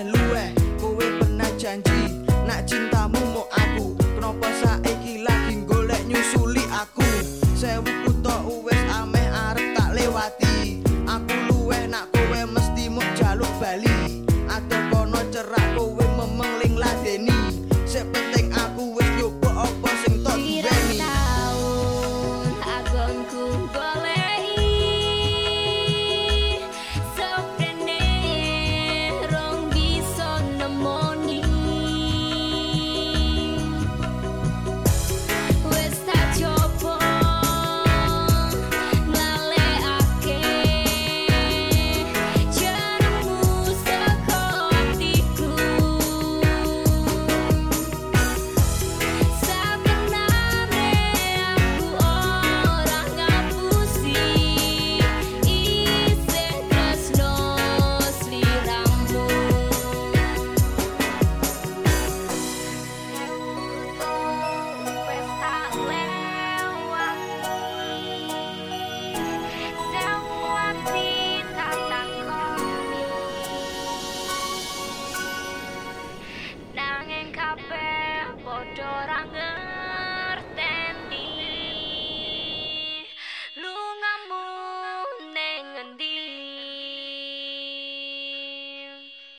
meh kowe pernah janji nak cintamu mau aku kenapa